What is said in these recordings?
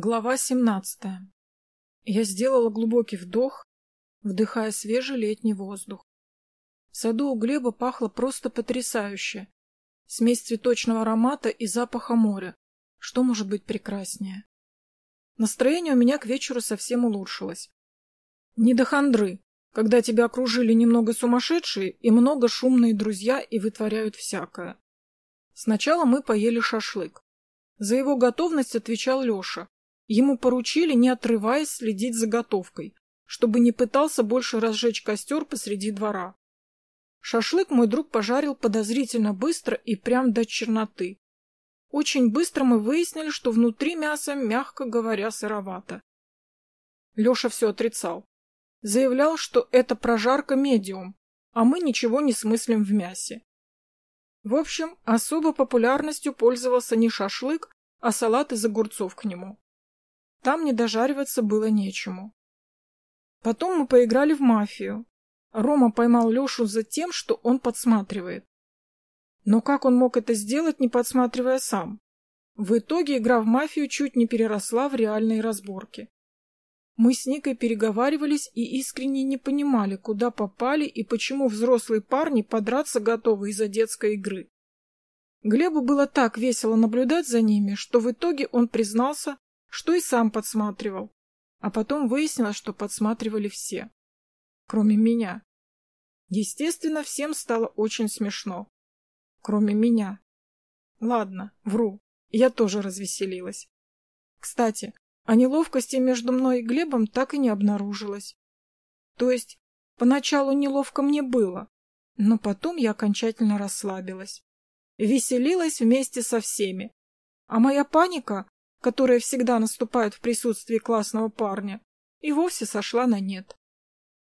Глава 17. Я сделала глубокий вдох, вдыхая свежий летний воздух. В саду у Глеба пахло просто потрясающе. Смесь цветочного аромата и запаха моря. Что может быть прекраснее? Настроение у меня к вечеру совсем улучшилось. Не до хандры, когда тебя окружили немного сумасшедшие и много шумные друзья и вытворяют всякое. Сначала мы поели шашлык. За его готовность отвечал Леша, Ему поручили, не отрываясь, следить за готовкой, чтобы не пытался больше разжечь костер посреди двора. Шашлык мой друг пожарил подозрительно быстро и прям до черноты. Очень быстро мы выяснили, что внутри мясо, мягко говоря, сыровато. Леша все отрицал. Заявлял, что это прожарка медиум, а мы ничего не смыслим в мясе. В общем, особо популярностью пользовался не шашлык, а салат из огурцов к нему. Там не дожариваться было нечему. Потом мы поиграли в мафию. Рома поймал Лешу за тем, что он подсматривает. Но как он мог это сделать, не подсматривая сам? В итоге игра в мафию чуть не переросла в реальные разборки. Мы с Никой переговаривались и искренне не понимали, куда попали и почему взрослые парни подраться готовы из-за детской игры. Глебу было так весело наблюдать за ними, что в итоге он признался, что и сам подсматривал. А потом выяснилось, что подсматривали все. Кроме меня. Естественно, всем стало очень смешно. Кроме меня. Ладно, вру. Я тоже развеселилась. Кстати, о неловкости между мной и Глебом так и не обнаружилось. То есть, поначалу неловко мне было, но потом я окончательно расслабилась. Веселилась вместе со всеми. А моя паника которая всегда наступает в присутствии классного парня, и вовсе сошла на нет.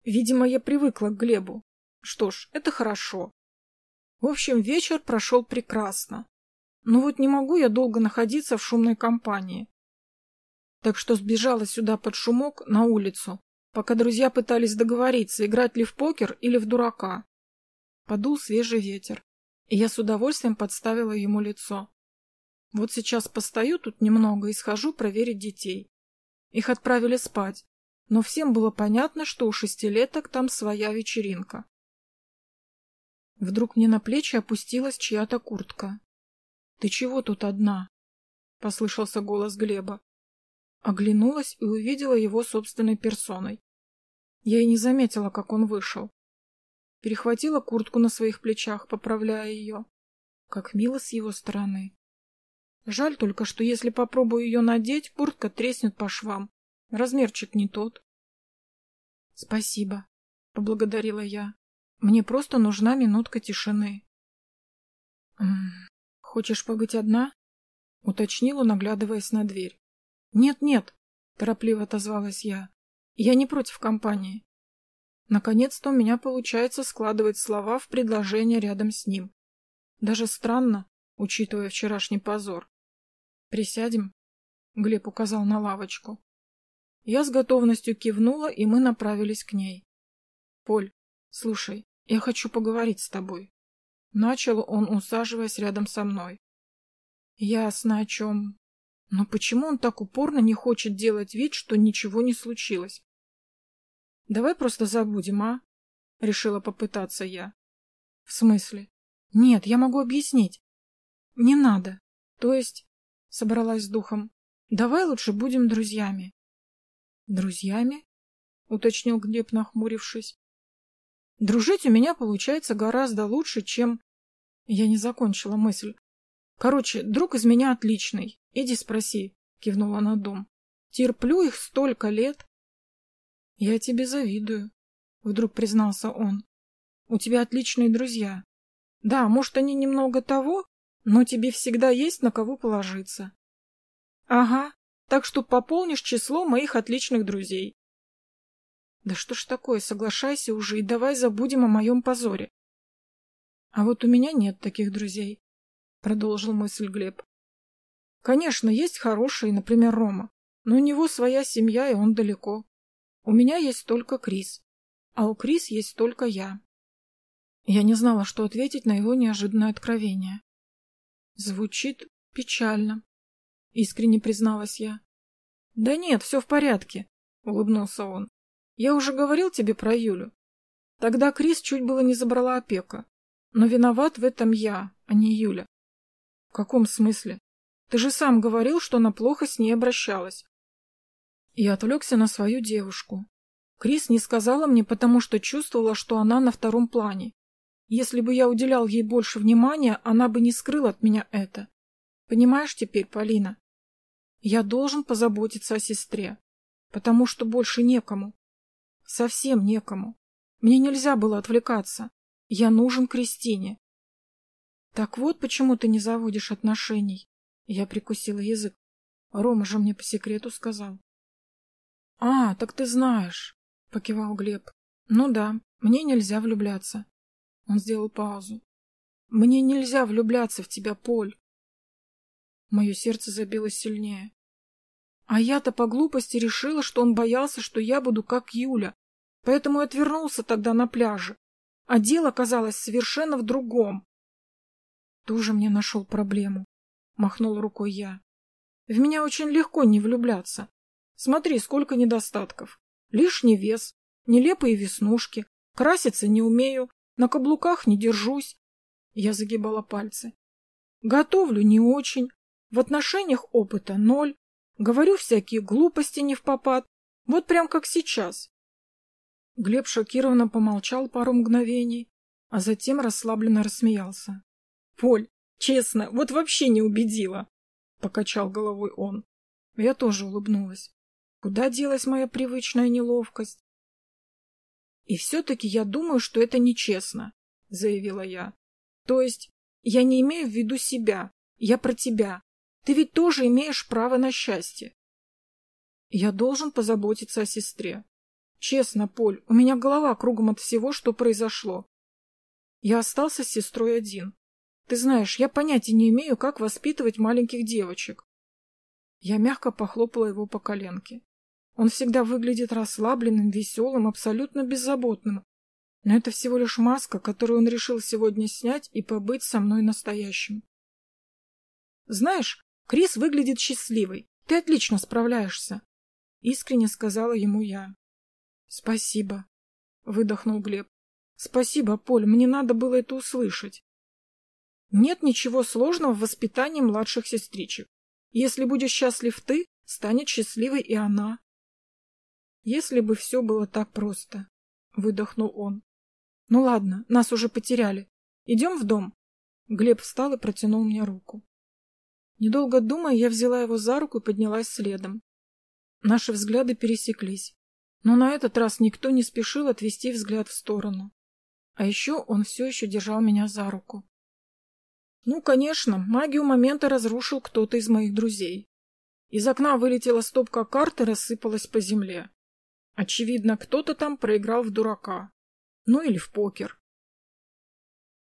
Видимо, я привыкла к Глебу. Что ж, это хорошо. В общем, вечер прошел прекрасно. Но вот не могу я долго находиться в шумной компании. Так что сбежала сюда под шумок на улицу, пока друзья пытались договориться, играть ли в покер или в дурака. Подул свежий ветер, и я с удовольствием подставила ему лицо. Вот сейчас постою тут немного и схожу проверить детей. Их отправили спать, но всем было понятно, что у шестилеток там своя вечеринка. Вдруг мне на плечи опустилась чья-то куртка. — Ты чего тут одна? — послышался голос Глеба. Оглянулась и увидела его собственной персоной. Я и не заметила, как он вышел. Перехватила куртку на своих плечах, поправляя ее. Как мило с его стороны. Жаль только, что если попробую ее надеть, куртка треснет по швам. Размерчик не тот. — Спасибо, — поблагодарила я. Мне просто нужна минутка тишины. — Хочешь побыть одна? — уточнила, наглядываясь на дверь. «Нет, нет», — торопливо отозвалась я. «Я не против компании». Наконец-то у меня получается складывать слова в предложение рядом с ним. Даже странно, учитывая вчерашний позор. «Присядем?» — Глеб указал на лавочку. Я с готовностью кивнула, и мы направились к ней. «Поль, слушай, я хочу поговорить с тобой». Начал он, усаживаясь рядом со мной. «Ясно о чем. Но почему он так упорно не хочет делать вид, что ничего не случилось?» «Давай просто забудем, а?» — решила попытаться я. «В смысле?» «Нет, я могу объяснить». «Не надо. То есть собралась с духом. Давай лучше будем друзьями. Друзьями? уточнил Глеб, нахмурившись. Дружить у меня получается гораздо лучше, чем... Я не закончила мысль. Короче, друг из меня отличный. Иди спроси, кивнула на дом. Терплю их столько лет. Я тебе завидую, вдруг признался он. У тебя отличные друзья. Да, может, они немного того, но тебе всегда есть на кого положиться. Ага, так что пополнишь число моих отличных друзей. Да что ж такое, соглашайся уже и давай забудем о моем позоре. А вот у меня нет таких друзей, продолжил мысль Глеб. Конечно, есть хорошие, например, Рома, но у него своя семья, и он далеко. У меня есть только Крис, а у Крис есть только я. Я не знала, что ответить на его неожиданное откровение. Звучит печально, искренне призналась я. Да нет, все в порядке, улыбнулся он. Я уже говорил тебе про Юлю. Тогда Крис чуть было не забрала опека. Но виноват в этом я, а не Юля. В каком смысле? Ты же сам говорил, что она плохо с ней обращалась. Я отвлекся на свою девушку. Крис не сказала мне, потому что чувствовала, что она на втором плане. Если бы я уделял ей больше внимания, она бы не скрыла от меня это. Понимаешь теперь, Полина? Я должен позаботиться о сестре, потому что больше некому. Совсем некому. Мне нельзя было отвлекаться. Я нужен Кристине. Так вот, почему ты не заводишь отношений. Я прикусила язык. Рома же мне по секрету сказал. — А, так ты знаешь, — покивал Глеб. — Ну да, мне нельзя влюбляться. Он сделал паузу. — Мне нельзя влюбляться в тебя, Поль. Мое сердце забилось сильнее. А я-то по глупости решила, что он боялся, что я буду как Юля, поэтому и отвернулся тогда на пляже. А дело казалось совершенно в другом. Тоже мне нашел проблему, — махнул рукой я. В меня очень легко не влюбляться. Смотри, сколько недостатков. Лишний вес, нелепые веснушки, краситься не умею, на каблуках не держусь. Я загибала пальцы. Готовлю не очень, в отношениях опыта ноль, говорю всякие глупости не в попад, вот прям как сейчас. Глеб шокированно помолчал пару мгновений, а затем расслабленно рассмеялся. — Поль, честно, вот вообще не убедила, — покачал головой он. Я тоже улыбнулась. Куда делась моя привычная неловкость? — И все-таки я думаю, что это нечестно, — заявила я. — То есть я не имею в виду себя, я про тебя. Ты ведь тоже имеешь право на счастье. Я должен позаботиться о сестре. Честно, Поль, у меня голова кругом от всего, что произошло. Я остался с сестрой один. Ты знаешь, я понятия не имею, как воспитывать маленьких девочек. Я мягко похлопала его по коленке. Он всегда выглядит расслабленным, веселым, абсолютно беззаботным. Но это всего лишь маска, которую он решил сегодня снять и побыть со мной настоящим. Знаешь, Крис выглядит счастливой. Ты отлично справляешься. Искренне сказала ему я. Спасибо, выдохнул Глеб. Спасибо, Поль, мне надо было это услышать. Нет ничего сложного в воспитании младших сестричек. Если будешь счастлив ты, станет счастливой и она. Если бы все было так просто, выдохнул он. Ну ладно, нас уже потеряли. Идем в дом. Глеб встал и протянул мне руку. Недолго думая, я взяла его за руку и поднялась следом. Наши взгляды пересеклись. Но на этот раз никто не спешил отвести взгляд в сторону. А еще он все еще держал меня за руку. Ну, конечно, магию момента разрушил кто-то из моих друзей. Из окна вылетела стопка карт и рассыпалась по земле. Очевидно, кто-то там проиграл в дурака. Ну или в покер.